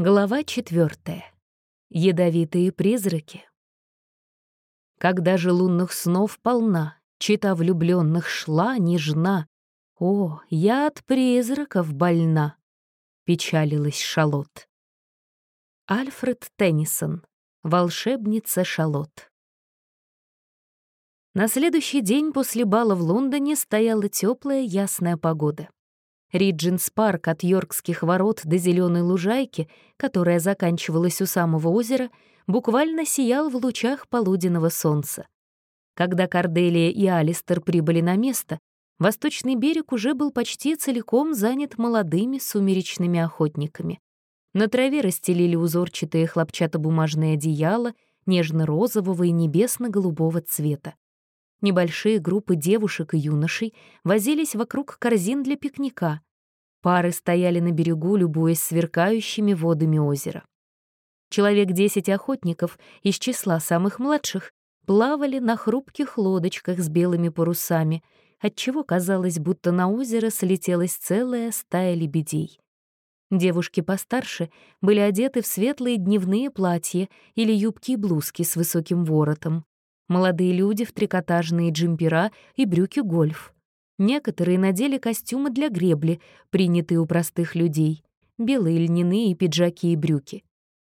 Глава четвертая. Ядовитые призраки. Когда же лунных снов полна, Чита влюбленных шла нежна. О, я от призраков больна, Печалилась Шалот. Альфред Теннисон. Волшебница Шалот. На следующий день после бала в Лондоне стояла теплая ясная погода. Риджинс парк от Йоркских ворот до зеленой лужайки, которая заканчивалась у самого озера, буквально сиял в лучах полуденного солнца. Когда Корделия и Алистер прибыли на место, восточный берег уже был почти целиком занят молодыми сумеречными охотниками. На траве расстелили узорчатые хлопчатобумажные одеяла нежно-розового и небесно-голубого цвета. Небольшие группы девушек и юношей возились вокруг корзин для пикника. Пары стояли на берегу, любуясь сверкающими водами озера. Человек десять охотников из числа самых младших плавали на хрупких лодочках с белыми парусами, отчего казалось, будто на озеро слетелась целая стая лебедей. Девушки постарше были одеты в светлые дневные платья или юбки и блузки с высоким воротом. Молодые люди в трикотажные джемпера и брюки гольф. Некоторые надели костюмы для гребли, принятые у простых людей, белые льняные пиджаки и брюки.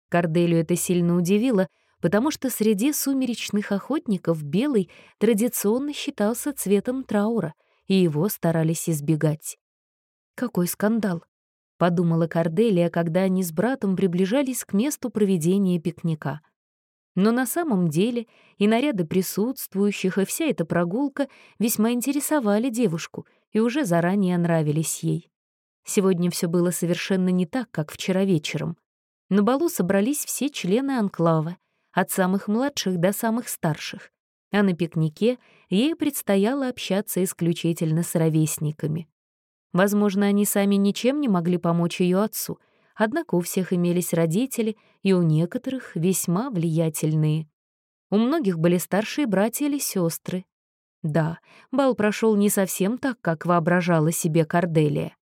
Корделию это сильно удивило, потому что среди сумеречных охотников белый традиционно считался цветом траура, и его старались избегать. «Какой скандал!» — подумала Корделия, когда они с братом приближались к месту проведения пикника. Но на самом деле и наряды присутствующих, и вся эта прогулка весьма интересовали девушку и уже заранее нравились ей. Сегодня все было совершенно не так, как вчера вечером. На балу собрались все члены анклава, от самых младших до самых старших, а на пикнике ей предстояло общаться исключительно с ровесниками. Возможно, они сами ничем не могли помочь ее отцу — Однако у всех имелись родители, и у некоторых весьма влиятельные. У многих были старшие братья или сестры. Да, бал прошел не совсем так, как воображала себе Корделия.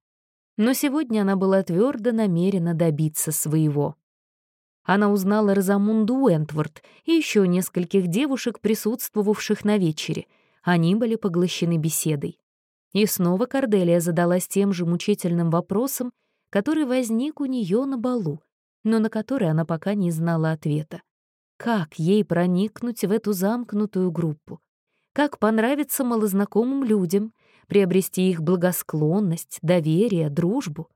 Но сегодня она была твердо намерена добиться своего. Она узнала Розамунду Уэнтворд и еще нескольких девушек, присутствовавших на вечере. Они были поглощены беседой. И снова Корделия задалась тем же мучительным вопросом, который возник у нее на балу, но на который она пока не знала ответа. Как ей проникнуть в эту замкнутую группу? Как понравиться малознакомым людям, приобрести их благосклонность, доверие, дружбу?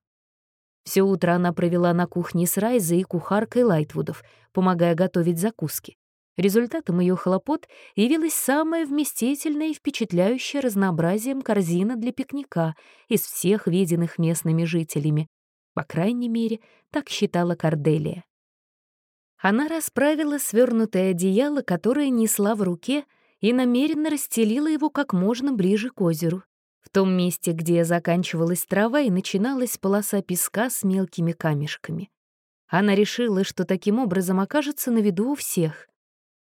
Все утро она провела на кухне с Райзой и кухаркой Лайтвудов, помогая готовить закуски. Результатом ее хлопот явилось самое вместительное и впечатляющее разнообразием корзина для пикника из всех виденных местными жителями, по крайней мере, так считала Корделия. Она расправила свернутое одеяло, которое несла в руке, и намеренно расстелила его как можно ближе к озеру, в том месте, где заканчивалась трава и начиналась полоса песка с мелкими камешками. Она решила, что таким образом окажется на виду у всех.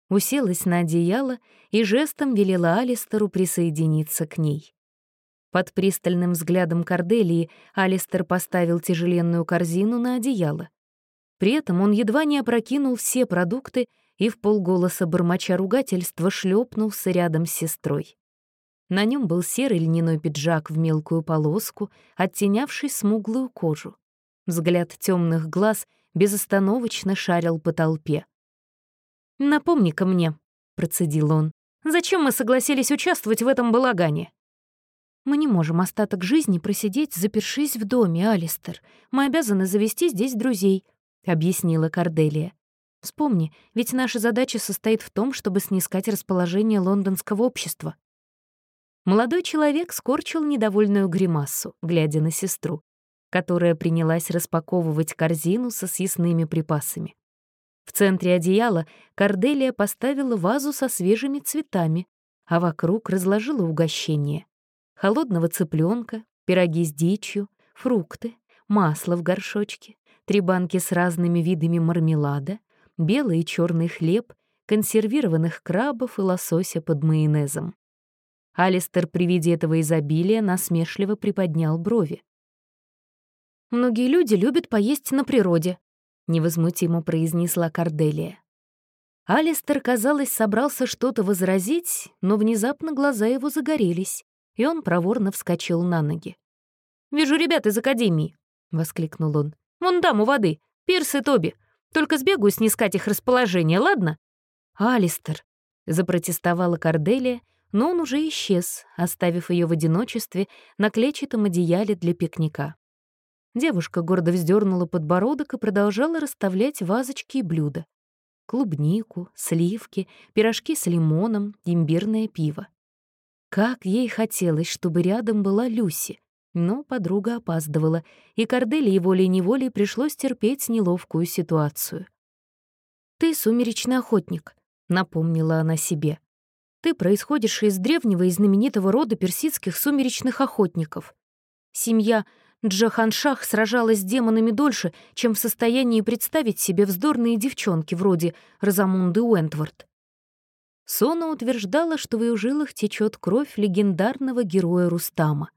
Уселась на одеяло и жестом велела Алистеру присоединиться к ней. Под пристальным взглядом Корделии Алистер поставил тяжеленную корзину на одеяло. При этом он едва не опрокинул все продукты и в полголоса бормоча ругательства шлепнулся рядом с сестрой. На нем был серый льняной пиджак в мелкую полоску, оттенявший смуглую кожу. Взгляд темных глаз безостановочно шарил по толпе. «Напомни-ка мне», — процедил он, — «зачем мы согласились участвовать в этом балагане?» Мы не можем остаток жизни просидеть, запершись в доме, Алистер. Мы обязаны завести здесь друзей», — объяснила Корделия. «Вспомни, ведь наша задача состоит в том, чтобы снискать расположение лондонского общества». Молодой человек скорчил недовольную гримассу, глядя на сестру, которая принялась распаковывать корзину со съестными припасами. В центре одеяла Корделия поставила вазу со свежими цветами, а вокруг разложила угощение холодного цыпленка, пироги с дичью, фрукты, масло в горшочке, три банки с разными видами мармелада, белый и черный хлеб, консервированных крабов и лосося под майонезом. Алистер при виде этого изобилия насмешливо приподнял брови. «Многие люди любят поесть на природе», — невозмутимо произнесла Корделия. Алистер, казалось, собрался что-то возразить, но внезапно глаза его загорелись, и он проворно вскочил на ноги. «Вижу ребят из Академии», — воскликнул он. «Вон там, у воды, Пирс и Тоби. Только сбегаю снискать их расположение, ладно?» «Алистер», — запротестовала Корделия, но он уже исчез, оставив ее в одиночестве на клетчатом одеяле для пикника. Девушка гордо вздернула подбородок и продолжала расставлять вазочки и блюда. Клубнику, сливки, пирожки с лимоном, имбирное пиво. Как ей хотелось, чтобы рядом была Люси, но подруга опаздывала, и Корделии волей-неволей пришлось терпеть неловкую ситуацию. «Ты сумеречный охотник», — напомнила она себе. «Ты происходишь из древнего и знаменитого рода персидских сумеречных охотников. Семья Джаханшах сражалась с демонами дольше, чем в состоянии представить себе вздорные девчонки вроде Розамунды Уэнтворд. Сона утверждала, что в ее жилах течет кровь легендарного героя Рустама.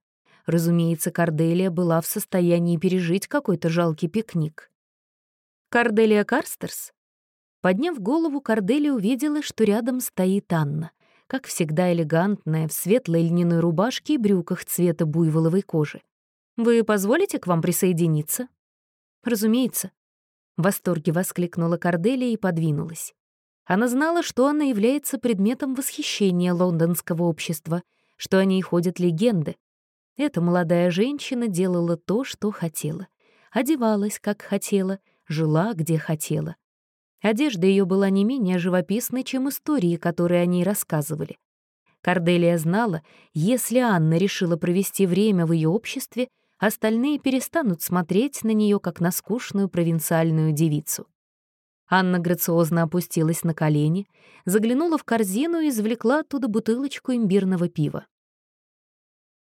Разумеется, Корделия была в состоянии пережить какой-то жалкий пикник. «Корделия Карстерс?» Подняв голову, Корделия увидела, что рядом стоит Анна, как всегда элегантная, в светлой льняной рубашке и брюках цвета буйволовой кожи. «Вы позволите к вам присоединиться?» «Разумеется», — в восторге воскликнула Корделия и подвинулась. Она знала, что она является предметом восхищения лондонского общества, что о ней ходят легенды, эта молодая женщина делала то, что хотела. Одевалась, как хотела, жила, где хотела. Одежда ее была не менее живописной, чем истории, которые о ней рассказывали. Корделия знала, если Анна решила провести время в ее обществе, остальные перестанут смотреть на нее как на скучную провинциальную девицу. Анна грациозно опустилась на колени, заглянула в корзину и извлекла оттуда бутылочку имбирного пива.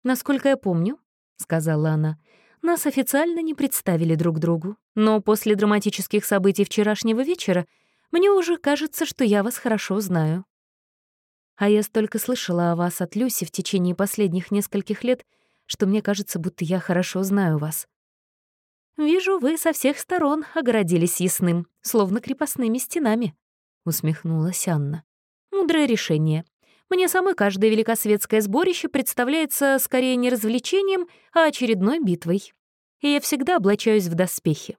«Насколько я помню», — сказала она, — «нас официально не представили друг другу, но после драматических событий вчерашнего вечера мне уже кажется, что я вас хорошо знаю». А я столько слышала о вас от Люси в течение последних нескольких лет, что мне кажется, будто я хорошо знаю вас. «Вижу, вы со всех сторон огородились ясным, словно крепостными стенами», — усмехнулась Анна. «Мудрое решение. Мне самой каждое великосветское сборище представляется скорее не развлечением, а очередной битвой. И я всегда облачаюсь в доспехи.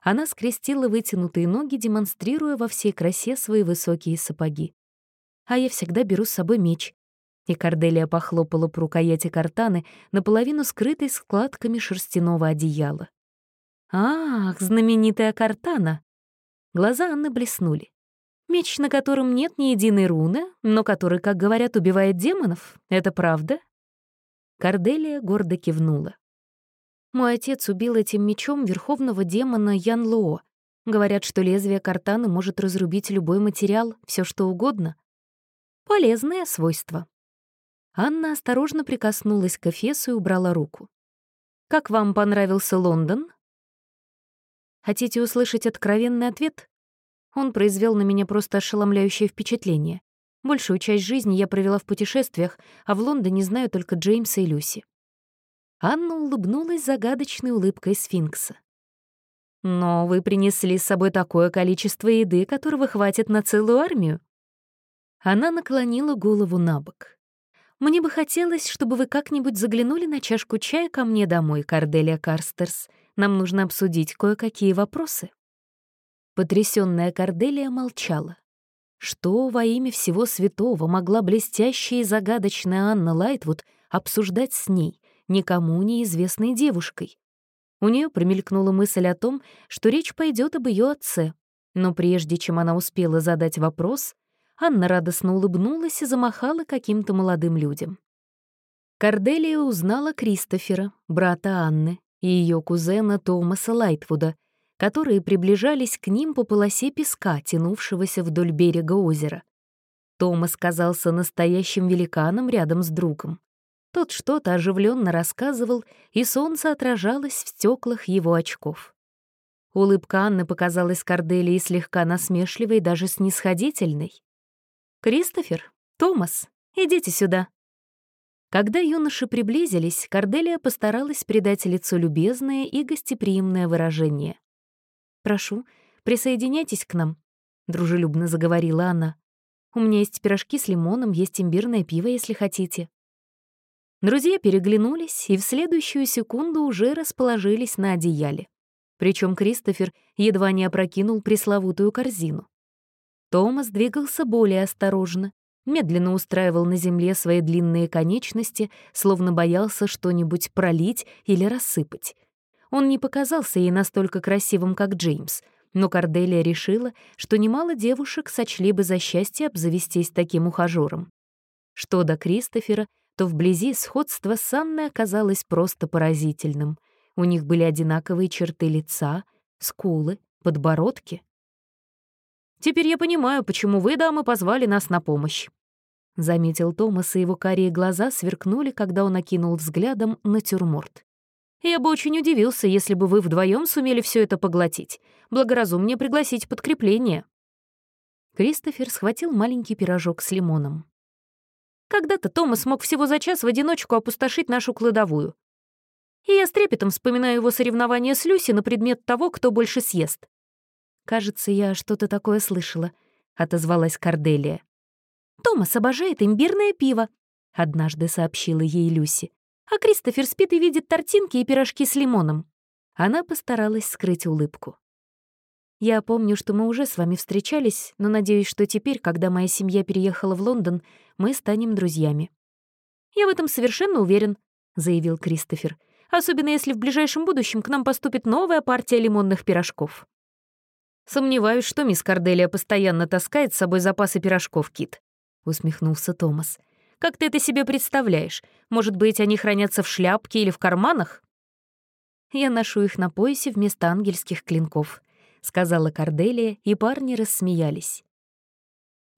Она скрестила вытянутые ноги, демонстрируя во всей красе свои высокие сапоги. А я всегда беру с собой меч. И Корделия похлопала по рукояти картаны, наполовину скрытой складками шерстяного одеяла. «Ах, знаменитая картана!» Глаза Анны блеснули. Меч, на котором нет ни единой руны, но который, как говорят, убивает демонов. Это правда?» Корделия гордо кивнула. «Мой отец убил этим мечом верховного демона Ян Лоо. Говорят, что лезвие картаны может разрубить любой материал, все что угодно. Полезное свойство». Анна осторожно прикоснулась к Эфесу и убрала руку. «Как вам понравился Лондон?» Хотите услышать откровенный ответ? Он произвел на меня просто ошеломляющее впечатление. Большую часть жизни я провела в путешествиях, а в Лондоне знаю только Джеймса и Люси. Анна улыбнулась загадочной улыбкой сфинкса. «Но вы принесли с собой такое количество еды, которого хватит на целую армию». Она наклонила голову на бок. «Мне бы хотелось, чтобы вы как-нибудь заглянули на чашку чая ко мне домой, Карделия Карстерс. Нам нужно обсудить кое-какие вопросы». Потрясённая Корделия молчала. Что во имя всего святого могла блестящая и загадочная Анна Лайтвуд обсуждать с ней, никому неизвестной девушкой? У нее промелькнула мысль о том, что речь пойдет об ее отце. Но прежде чем она успела задать вопрос, Анна радостно улыбнулась и замахала каким-то молодым людям. Корделия узнала Кристофера, брата Анны, и ее кузена Томаса Лайтвуда — которые приближались к ним по полосе песка, тянувшегося вдоль берега озера. Томас казался настоящим великаном рядом с другом. Тот что-то оживленно рассказывал, и солнце отражалось в стеклах его очков. Улыбка Анны показалась Корделии слегка насмешливой, даже снисходительной. «Кристофер, Томас, идите сюда». Когда юноши приблизились, Корделия постаралась придать лицу любезное и гостеприимное выражение. Прошу, присоединяйтесь к нам», — дружелюбно заговорила она. «У меня есть пирожки с лимоном, есть имбирное пиво, если хотите». Друзья переглянулись и в следующую секунду уже расположились на одеяле. Причем Кристофер едва не опрокинул пресловутую корзину. Томас двигался более осторожно, медленно устраивал на земле свои длинные конечности, словно боялся что-нибудь пролить или рассыпать. Он не показался ей настолько красивым, как Джеймс, но Корделия решила, что немало девушек сочли бы за счастье обзавестись таким ухажёром. Что до Кристофера, то вблизи сходство с Анной оказалось просто поразительным. У них были одинаковые черты лица, скулы, подбородки. «Теперь я понимаю, почему вы, дамы, позвали нас на помощь», — заметил Томас, и его карие глаза сверкнули, когда он окинул взглядом натюрморт. «Я бы очень удивился, если бы вы вдвоем сумели все это поглотить. Благоразумнее пригласить подкрепление». Кристофер схватил маленький пирожок с лимоном. Когда-то Томас мог всего за час в одиночку опустошить нашу кладовую. И я с трепетом вспоминаю его соревнования с Люси на предмет того, кто больше съест. «Кажется, я что-то такое слышала», — отозвалась Корделия. «Томас обожает имбирное пиво», — однажды сообщила ей Люси. «А Кристофер спит и видит тортинки и пирожки с лимоном». Она постаралась скрыть улыбку. Я помню, что мы уже с вами встречались, но надеюсь, что теперь, когда моя семья переехала в Лондон, мы станем друзьями». «Я в этом совершенно уверен», — заявил Кристофер, «особенно если в ближайшем будущем к нам поступит новая партия лимонных пирожков». «Сомневаюсь, что мисс Корделия постоянно таскает с собой запасы пирожков, Кит», — усмехнулся Томас. «Как ты это себе представляешь? Может быть, они хранятся в шляпке или в карманах?» «Я ношу их на поясе вместо ангельских клинков», — сказала Корделия, и парни рассмеялись.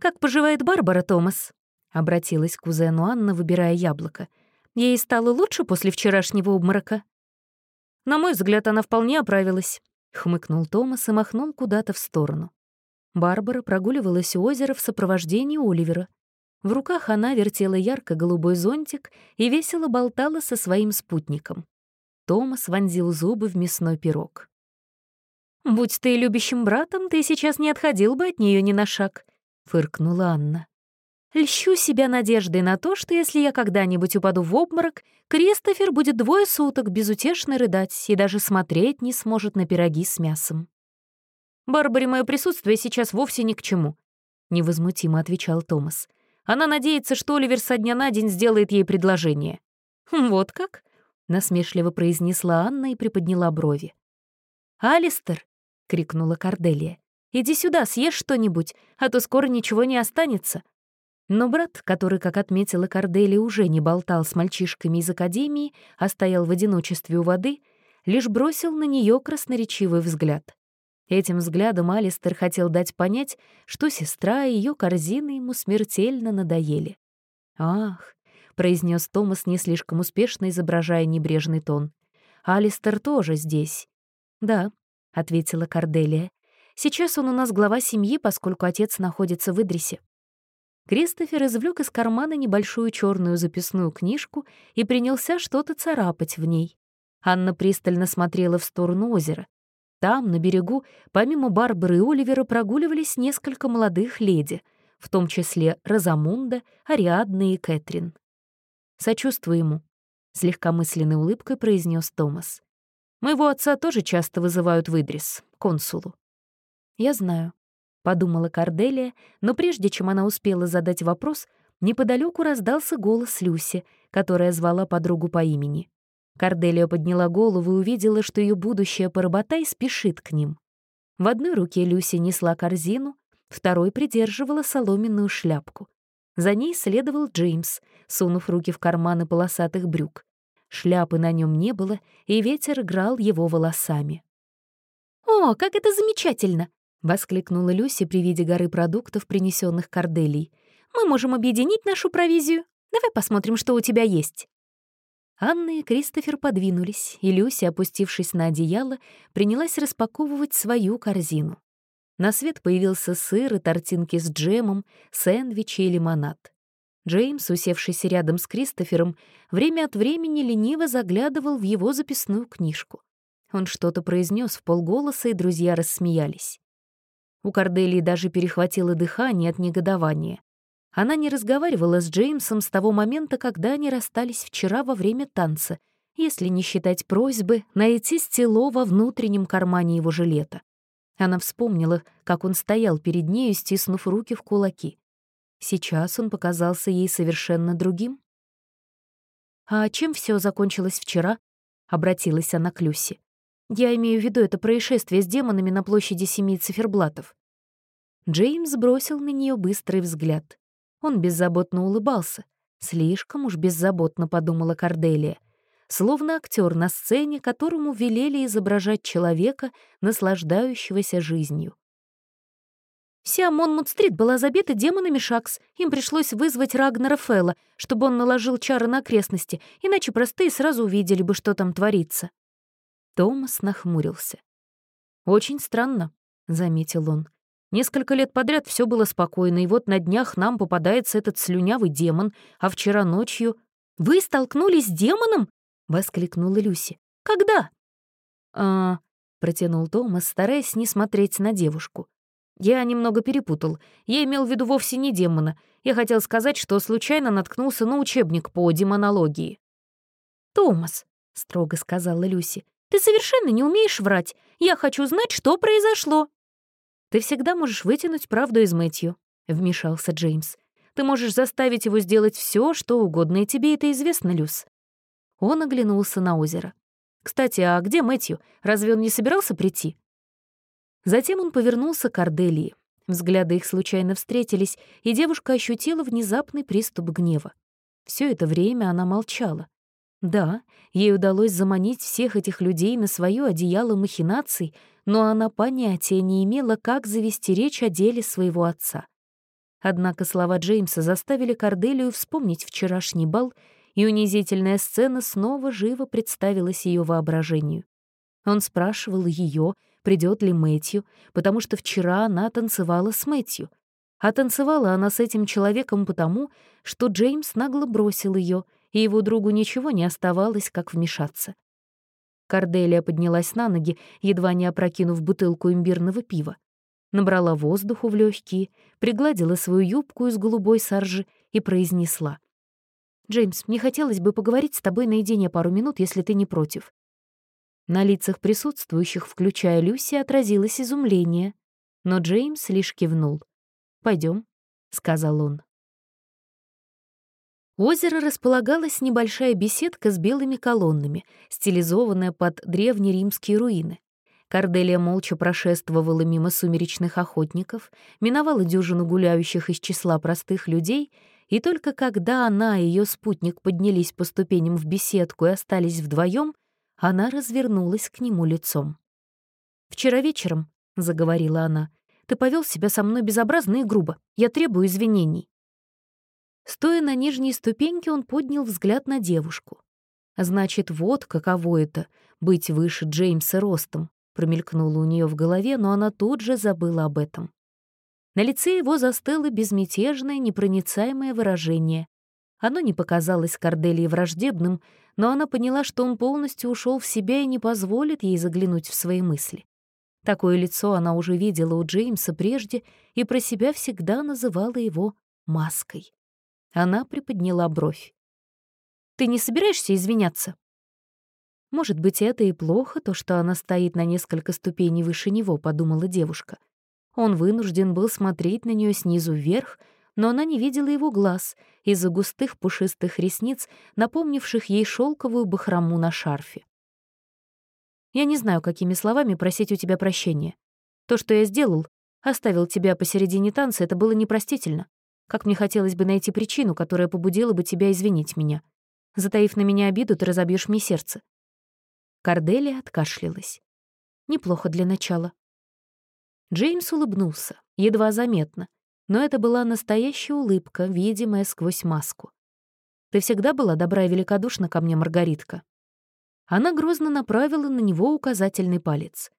«Как поживает Барбара, Томас?» — обратилась к кузену Анна, выбирая яблоко. «Ей стало лучше после вчерашнего обморока?» «На мой взгляд, она вполне оправилась», — хмыкнул Томас и махнул куда-то в сторону. Барбара прогуливалась у озера в сопровождении Оливера. В руках она вертела ярко-голубой зонтик и весело болтала со своим спутником. Томас вонзил зубы в мясной пирог. «Будь ты любящим братом, ты сейчас не отходил бы от нее ни на шаг», — фыркнула Анна. «Льщу себя надеждой на то, что если я когда-нибудь упаду в обморок, Кристофер будет двое суток безутешно рыдать и даже смотреть не сможет на пироги с мясом». «Барбаре мое присутствие сейчас вовсе ни к чему», — невозмутимо отвечал Томас. «Она надеется, что Оливер со дня на день сделает ей предложение». «Вот как?» — насмешливо произнесла Анна и приподняла брови. «Алистер, — крикнула Корделия. «Иди сюда, съешь что-нибудь, а то скоро ничего не останется». Но брат, который, как отметила Корделия, уже не болтал с мальчишками из академии, а стоял в одиночестве у воды, лишь бросил на нее красноречивый взгляд. Этим взглядом Алистер хотел дать понять, что сестра и ее корзины ему смертельно надоели. «Ах», — произнес Томас, не слишком успешно изображая небрежный тон, — «Алистер тоже здесь». «Да, — ответила Корделия. «Сейчас он у нас глава семьи, поскольку отец находится в Идрисе». Кристофер извлек из кармана небольшую черную записную книжку и принялся что-то царапать в ней. Анна пристально смотрела в сторону озера. Там, на берегу, помимо Барбары и Оливера, прогуливались несколько молодых леди, в том числе Розамунда, Ариадна и Кэтрин. «Сочувствую ему», — с легкомысленной улыбкой произнес Томас. Моего отца тоже часто вызывают в Идрис, консулу». «Я знаю», — подумала Корделия, но прежде чем она успела задать вопрос, неподалеку раздался голос Люси, которая звала подругу по имени. Корделия подняла голову и увидела, что ее будущая поработай спешит к ним. В одной руке Люси несла корзину, второй придерживала соломенную шляпку. За ней следовал Джеймс, сунув руки в карманы полосатых брюк. Шляпы на нем не было, и ветер играл его волосами. «О, как это замечательно!» — воскликнула Люси при виде горы продуктов, принесенных Корделей. «Мы можем объединить нашу провизию. Давай посмотрим, что у тебя есть». Анна и Кристофер подвинулись, и Люси, опустившись на одеяло, принялась распаковывать свою корзину. На свет появился сыр и тортинки с джемом, сэндвичи и лимонад. Джеймс, усевшийся рядом с Кристофером, время от времени лениво заглядывал в его записную книжку. Он что-то произнес в полголоса, и друзья рассмеялись. У Корделии даже перехватило дыхание от негодования. Она не разговаривала с Джеймсом с того момента, когда они расстались вчера во время танца, если не считать просьбы найти стело во внутреннем кармане его жилета. Она вспомнила, как он стоял перед нею, стиснув руки в кулаки. Сейчас он показался ей совершенно другим. «А чем все закончилось вчера?» — обратилась она к Люси. «Я имею в виду это происшествие с демонами на площади семи циферблатов». Джеймс бросил на нее быстрый взгляд. Он беззаботно улыбался. Слишком уж беззаботно подумала Корделия. Словно актер на сцене, которому велели изображать человека, наслаждающегося жизнью. Вся Монмут-стрит была забита демонами Шакс. Им пришлось вызвать Рагнера Фелла, чтобы он наложил чары на окрестности, иначе простые сразу увидели бы, что там творится. Томас нахмурился. «Очень странно», — заметил он. Несколько лет подряд все было спокойно, и вот на днях нам попадается этот слюнявый демон, а вчера ночью... «Вы столкнулись с демоном?» — воскликнула Люси. «Когда?» «А...» — протянул Томас, стараясь не смотреть на девушку. «Я немного перепутал. Я имел в виду вовсе не демона. Я хотел сказать, что случайно наткнулся на учебник по демонологии». «Томас», — строго сказала Люси, — «ты совершенно не умеешь врать. Я хочу знать, что произошло». «Ты всегда можешь вытянуть правду из Мэтью», — вмешался Джеймс. «Ты можешь заставить его сделать все, что угодно, и тебе это известно, Люс». Он оглянулся на озеро. «Кстати, а где Мэтью? Разве он не собирался прийти?» Затем он повернулся к Арделии. Взгляды их случайно встретились, и девушка ощутила внезапный приступ гнева. Все это время она молчала. Да, ей удалось заманить всех этих людей на свое одеяло махинаций, но она понятия не имела, как завести речь о деле своего отца. Однако слова Джеймса заставили Корделию вспомнить вчерашний бал, и унизительная сцена снова живо представилась ее воображению. Он спрашивал ее, придет ли Мэтью, потому что вчера она танцевала с Мэтью. А танцевала она с этим человеком потому, что Джеймс нагло бросил ее — и его другу ничего не оставалось, как вмешаться. Корделия поднялась на ноги, едва не опрокинув бутылку имбирного пива. Набрала воздуху в легкие, пригладила свою юбку из голубой саржи и произнесла. «Джеймс, мне хотелось бы поговорить с тобой наедине пару минут, если ты не против». На лицах присутствующих, включая Люси, отразилось изумление, но Джеймс лишь кивнул. Пойдем, сказал он. У озера располагалась небольшая беседка с белыми колоннами, стилизованная под древнеримские руины. Корделия молча прошествовала мимо сумеречных охотников, миновала дюжину гуляющих из числа простых людей, и только когда она и ее спутник поднялись по ступеням в беседку и остались вдвоем, она развернулась к нему лицом. «Вчера вечером», — заговорила она, — «ты повел себя со мной безобразно и грубо. Я требую извинений». Стоя на нижней ступеньке, он поднял взгляд на девушку. «Значит, вот каково это — быть выше Джеймса ростом», — промелькнуло у нее в голове, но она тут же забыла об этом. На лице его застыло безмятежное, непроницаемое выражение. Оно не показалось Корделии враждебным, но она поняла, что он полностью ушел в себя и не позволит ей заглянуть в свои мысли. Такое лицо она уже видела у Джеймса прежде и про себя всегда называла его маской. Она приподняла бровь. «Ты не собираешься извиняться?» «Может быть, это и плохо, то, что она стоит на несколько ступеней выше него», — подумала девушка. Он вынужден был смотреть на нее снизу вверх, но она не видела его глаз из-за густых пушистых ресниц, напомнивших ей шелковую бахрому на шарфе. «Я не знаю, какими словами просить у тебя прощения. То, что я сделал, оставил тебя посередине танца, это было непростительно. Как мне хотелось бы найти причину, которая побудила бы тебя извинить меня. Затаив на меня обиду, ты разобьешь мне сердце». Корделия откашлялась. «Неплохо для начала». Джеймс улыбнулся, едва заметно, но это была настоящая улыбка, видимая сквозь маску. «Ты всегда была добра и великодушна ко мне, Маргаритка». Она грозно направила на него указательный палец.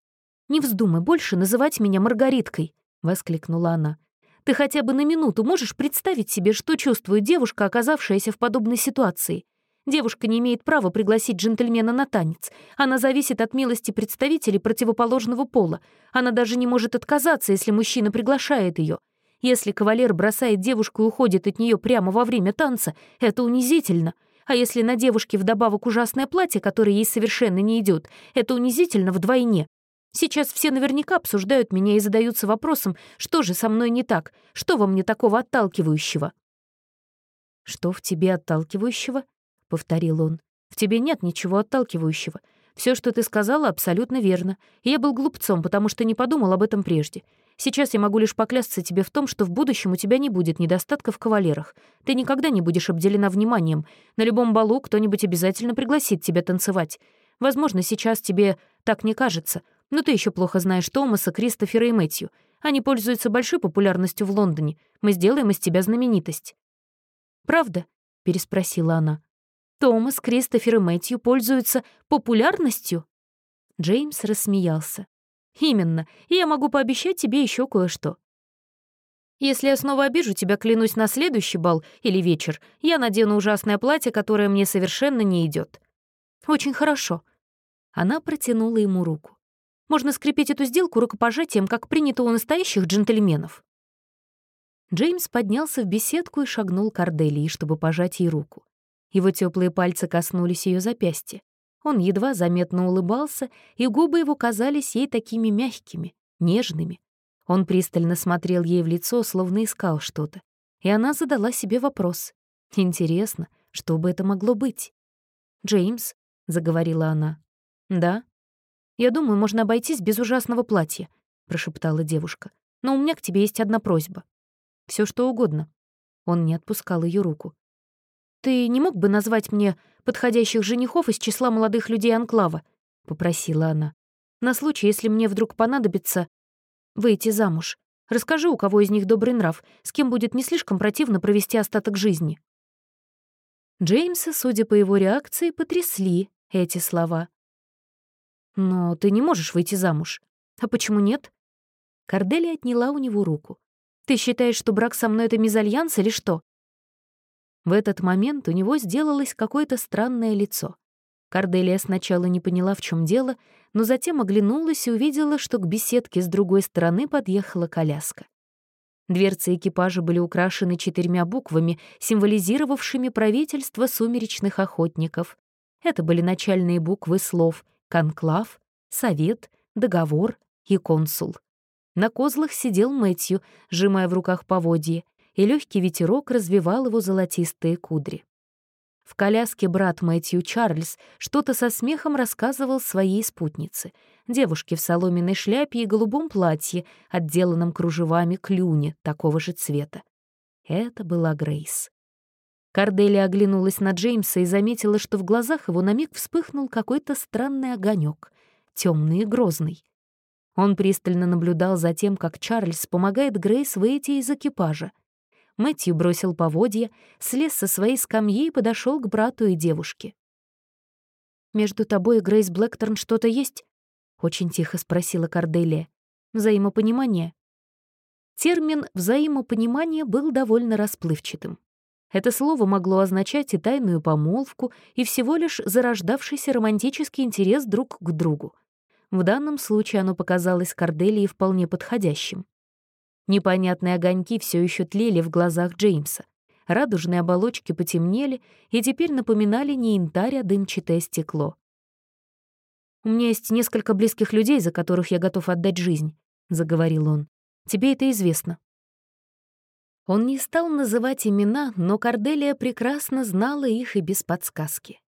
«Не вздумай больше называть меня Маргариткой!» — воскликнула она. Ты хотя бы на минуту можешь представить себе, что чувствует девушка, оказавшаяся в подобной ситуации? Девушка не имеет права пригласить джентльмена на танец. Она зависит от милости представителей противоположного пола. Она даже не может отказаться, если мужчина приглашает ее. Если кавалер бросает девушку и уходит от нее прямо во время танца, это унизительно. А если на девушке вдобавок ужасное платье, которое ей совершенно не идет, это унизительно вдвойне. Сейчас все наверняка обсуждают меня и задаются вопросом, что же со мной не так, что во мне такого отталкивающего. «Что в тебе отталкивающего?» — повторил он. «В тебе нет ничего отталкивающего. Все, что ты сказала, абсолютно верно. Я был глупцом, потому что не подумал об этом прежде. Сейчас я могу лишь поклясться тебе в том, что в будущем у тебя не будет недостатка в кавалерах. Ты никогда не будешь обделена вниманием. На любом балу кто-нибудь обязательно пригласит тебя танцевать. Возможно, сейчас тебе так не кажется, но ты еще плохо знаешь Томаса, Кристофера и Мэтью. Они пользуются большой популярностью в Лондоне. Мы сделаем из тебя знаменитость». «Правда?» — переспросила она. «Томас, Кристофер и Мэтью пользуются популярностью?» Джеймс рассмеялся. «Именно, и я могу пообещать тебе еще кое-что. Если я снова обижу тебя, клянусь, на следующий бал или вечер, я надену ужасное платье, которое мне совершенно не идет. «Очень хорошо». Она протянула ему руку. Можно скрепить эту сделку рукопожатием, как принято у настоящих джентльменов». Джеймс поднялся в беседку и шагнул к Арделии, чтобы пожать ей руку. Его теплые пальцы коснулись ее запястья. Он едва заметно улыбался, и губы его казались ей такими мягкими, нежными. Он пристально смотрел ей в лицо, словно искал что-то. И она задала себе вопрос. «Интересно, что бы это могло быть?» «Джеймс», — заговорила она. «Да», «Я думаю, можно обойтись без ужасного платья», — прошептала девушка. «Но у меня к тебе есть одна просьба. Все что угодно». Он не отпускал ее руку. «Ты не мог бы назвать мне подходящих женихов из числа молодых людей Анклава?» — попросила она. «На случай, если мне вдруг понадобится выйти замуж. Расскажи, у кого из них добрый нрав, с кем будет не слишком противно провести остаток жизни». Джеймса, судя по его реакции, потрясли эти слова. «Но ты не можешь выйти замуж». «А почему нет?» Кардели отняла у него руку. «Ты считаешь, что брак со мной — это мезальянс или что?» В этот момент у него сделалось какое-то странное лицо. Карделия сначала не поняла, в чем дело, но затем оглянулась и увидела, что к беседке с другой стороны подъехала коляска. Дверцы экипажа были украшены четырьмя буквами, символизировавшими правительство сумеречных охотников. Это были начальные буквы слов конклав, совет, договор и консул. На козлах сидел Мэтью, сжимая в руках поводье, и легкий ветерок развивал его золотистые кудри. В коляске брат Мэтью Чарльз что-то со смехом рассказывал своей спутнице, девушке в соломенной шляпе и голубом платье, отделанном кружевами клюни такого же цвета. Это была Грейс. Кардели оглянулась на Джеймса и заметила, что в глазах его на миг вспыхнул какой-то странный огонек, темный и грозный. Он пристально наблюдал за тем, как Чарльз помогает Грейс выйти из экипажа. Мэтью бросил поводья, слез со своей скамьи и подошел к брату и девушке. «Между тобой и Грейс Блэкторн что-то есть?» — очень тихо спросила Корделия. «Взаимопонимание?» Термин «взаимопонимание» был довольно расплывчатым. Это слово могло означать и тайную помолвку, и всего лишь зарождавшийся романтический интерес друг к другу. В данном случае оно показалось Корделии вполне подходящим. Непонятные огоньки все еще тлели в глазах Джеймса. Радужные оболочки потемнели и теперь напоминали не янтарь, а дымчатое стекло. «У меня есть несколько близких людей, за которых я готов отдать жизнь», — заговорил он. «Тебе это известно». Он не стал называть имена, но Корделия прекрасно знала их и без подсказки.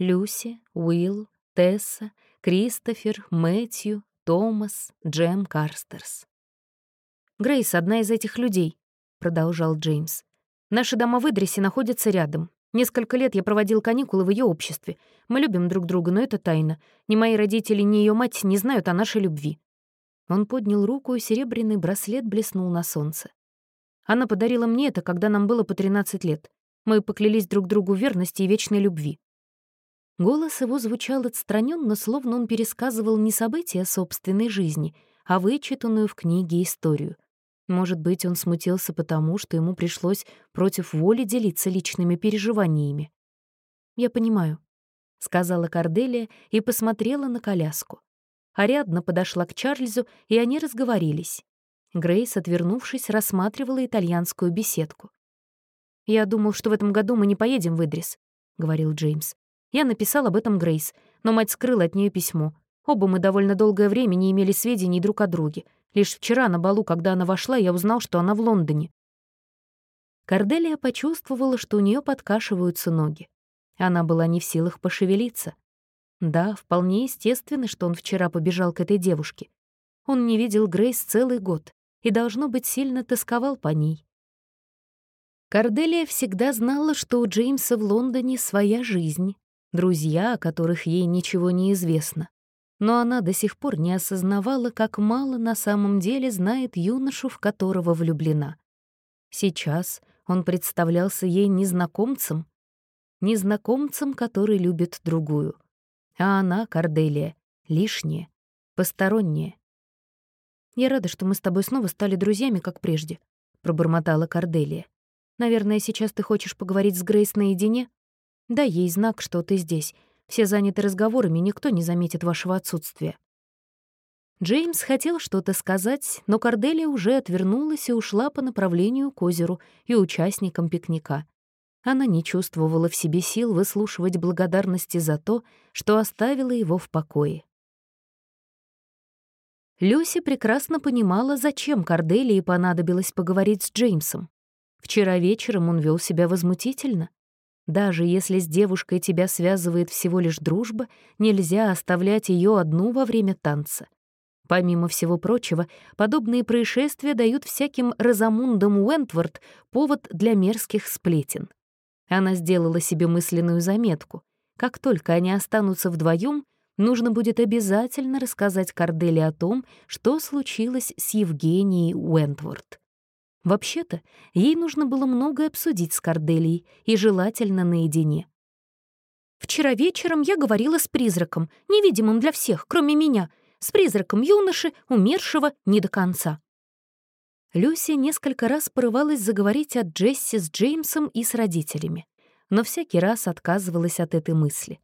Люси, Уилл, Тесса, Кристофер, Мэтью, Томас, Джем Карстерс. «Грейс — одна из этих людей», — продолжал Джеймс. «Наши дома в Идресе находятся рядом. Несколько лет я проводил каникулы в ее обществе. Мы любим друг друга, но это тайна. Ни мои родители, ни ее мать не знают о нашей любви». Он поднял руку, и серебряный браслет блеснул на солнце. Она подарила мне это, когда нам было по 13 лет. Мы поклялись друг другу верности и вечной любви. Голос его звучал отстраненно, словно он пересказывал не события собственной жизни, а вычитанную в книге историю. Может быть, он смутился потому, что ему пришлось против воли делиться личными переживаниями. я понимаю», — сказала Корделия и посмотрела на коляску. Ариадна подошла к Чарльзу, и они разговорились. Грейс, отвернувшись, рассматривала итальянскую беседку. «Я думал, что в этом году мы не поедем в Идрис», — говорил Джеймс. «Я написал об этом Грейс, но мать скрыла от нее письмо. Оба мы довольно долгое время не имели сведений друг о друге. Лишь вчера на балу, когда она вошла, я узнал, что она в Лондоне». Корделия почувствовала, что у нее подкашиваются ноги. Она была не в силах пошевелиться. Да, вполне естественно, что он вчера побежал к этой девушке. Он не видел Грейс целый год и, должно быть, сильно тосковал по ней. Корделия всегда знала, что у Джеймса в Лондоне своя жизнь, друзья, о которых ей ничего не известно. Но она до сих пор не осознавала, как мало на самом деле знает юношу, в которого влюблена. Сейчас он представлялся ей незнакомцем, незнакомцем, который любит другую — а она, Корделия, лишняя, посторонняя. «Я рада, что мы с тобой снова стали друзьями, как прежде», — пробормотала Корделия. «Наверное, сейчас ты хочешь поговорить с Грейс наедине? Дай ей знак, что ты здесь. Все заняты разговорами, никто не заметит вашего отсутствия». Джеймс хотел что-то сказать, но Корделия уже отвернулась и ушла по направлению к озеру и участникам пикника. Она не чувствовала в себе сил выслушивать благодарности за то, что оставила его в покое. Люси прекрасно понимала, зачем Корделии понадобилось поговорить с Джеймсом. Вчера вечером он вел себя возмутительно. Даже если с девушкой тебя связывает всего лишь дружба, нельзя оставлять ее одну во время танца. Помимо всего прочего, подобные происшествия дают всяким Розамундам Уэнтворд повод для мерзких сплетен. Она сделала себе мысленную заметку. Как только они останутся вдвоем, нужно будет обязательно рассказать Кордели о том, что случилось с Евгенией Уэнтворд. Вообще-то, ей нужно было многое обсудить с Корделией, и желательно наедине. «Вчера вечером я говорила с призраком, невидимым для всех, кроме меня, с призраком юноши, умершего не до конца. Люси несколько раз порывалась заговорить о Джесси с Джеймсом и с родителями, но всякий раз отказывалась от этой мысли.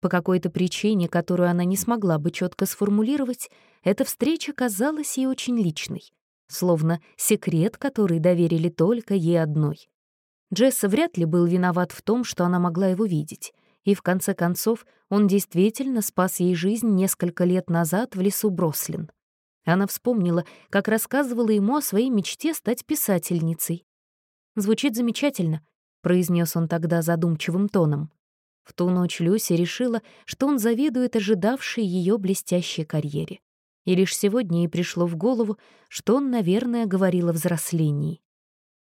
По какой-то причине, которую она не смогла бы четко сформулировать, эта встреча казалась ей очень личной, словно секрет, который доверили только ей одной. Джесса вряд ли был виноват в том, что она могла его видеть, и в конце концов он действительно спас ей жизнь несколько лет назад в лесу Брослин. Она вспомнила, как рассказывала ему о своей мечте стать писательницей. «Звучит замечательно», — произнес он тогда задумчивым тоном. В ту ночь Люси решила, что он завидует ожидавшей ее блестящей карьере. И лишь сегодня ей пришло в голову, что он, наверное, говорил о взрослении.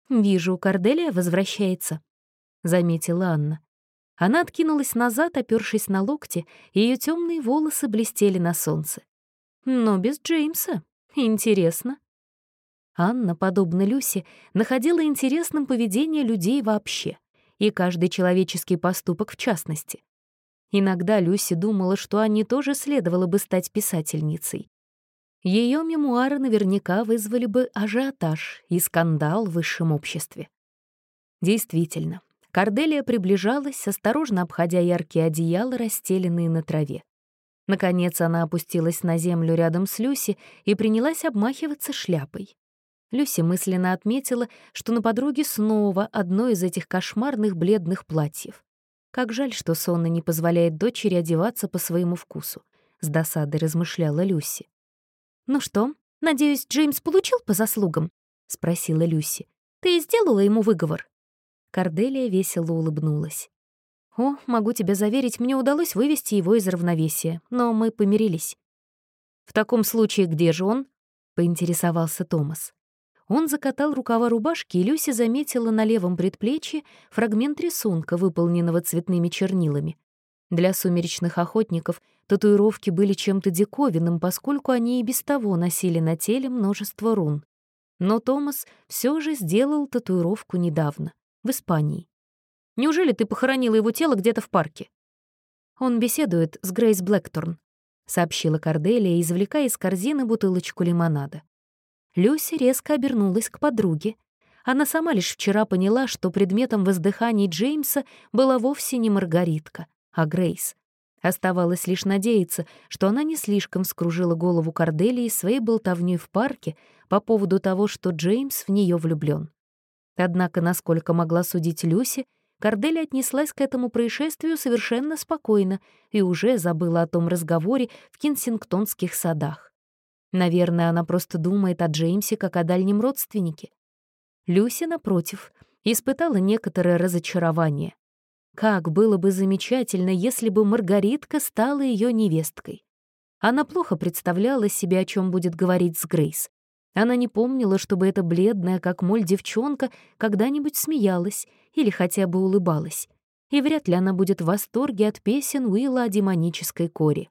«Вижу, Корделия возвращается», — заметила Анна. Она откинулась назад, опёршись на локти, и её тёмные волосы блестели на солнце. Но без Джеймса. Интересно. Анна, подобно Люси, находила интересным поведение людей вообще, и каждый человеческий поступок в частности. Иногда Люси думала, что Анне тоже следовало бы стать писательницей. Ее мемуары наверняка вызвали бы ажиотаж и скандал в высшем обществе. Действительно, Корделия приближалась, осторожно обходя яркие одеяла, расстеленные на траве. Наконец она опустилась на землю рядом с Люси и принялась обмахиваться шляпой. Люси мысленно отметила, что на подруге снова одно из этих кошмарных бледных платьев. Как жаль, что Сонна не позволяет дочери одеваться по своему вкусу, — с досадой размышляла Люси. «Ну что, надеюсь, Джеймс получил по заслугам?» — спросила Люси. «Ты сделала ему выговор?» Корделия весело улыбнулась. «О, могу тебя заверить, мне удалось вывести его из равновесия, но мы помирились». «В таком случае где же он?» — поинтересовался Томас. Он закатал рукава рубашки, и Люси заметила на левом предплечье фрагмент рисунка, выполненного цветными чернилами. Для сумеречных охотников татуировки были чем-то диковинным, поскольку они и без того носили на теле множество рун. Но Томас все же сделал татуировку недавно, в Испании. Неужели ты похоронила его тело где-то в парке?» «Он беседует с Грейс Блэкторн», — сообщила Корделия, извлекая из корзины бутылочку лимонада. Люси резко обернулась к подруге. Она сама лишь вчера поняла, что предметом воздыханий Джеймса была вовсе не Маргаритка, а Грейс. Оставалось лишь надеяться, что она не слишком вскружила голову Корделии своей болтовней в парке по поводу того, что Джеймс в нее влюблен. Однако, насколько могла судить Люси, Корделия отнеслась к этому происшествию совершенно спокойно и уже забыла о том разговоре в кенсингтонских садах. Наверное, она просто думает о Джеймсе как о дальнем родственнике. Люси, напротив, испытала некоторое разочарование. Как было бы замечательно, если бы Маргаритка стала ее невесткой. Она плохо представляла себе, о чем будет говорить с Грейс. Она не помнила, чтобы эта бледная, как моль девчонка, когда-нибудь смеялась или хотя бы улыбалась. И вряд ли она будет в восторге от песен Уилла о демонической коре.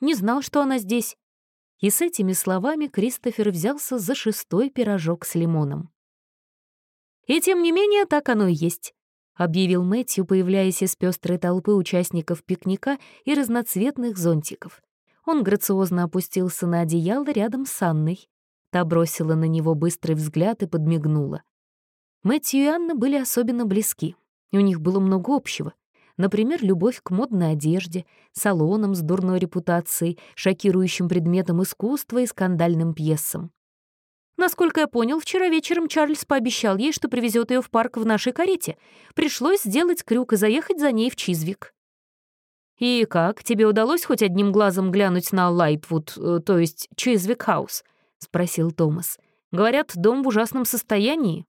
«Не знал, что она здесь». И с этими словами Кристофер взялся за шестой пирожок с лимоном. «И тем не менее, так оно и есть», — объявил Мэтью, появляясь из пестрой толпы участников пикника и разноцветных зонтиков. Он грациозно опустился на одеяло рядом с Анной. Та бросила на него быстрый взгляд и подмигнула. Мэтью и Анна были особенно близки. У них было много общего. Например, любовь к модной одежде, салонам с дурной репутацией, шокирующим предметам искусства и скандальным пьесам. Насколько я понял, вчера вечером Чарльз пообещал ей, что привезет ее в парк в нашей карете. Пришлось сделать крюк и заехать за ней в Чизвик. «И как, тебе удалось хоть одним глазом глянуть на Лайтвуд, э, то есть Чизвик-хаус?» — спросил Томас. «Говорят, дом в ужасном состоянии».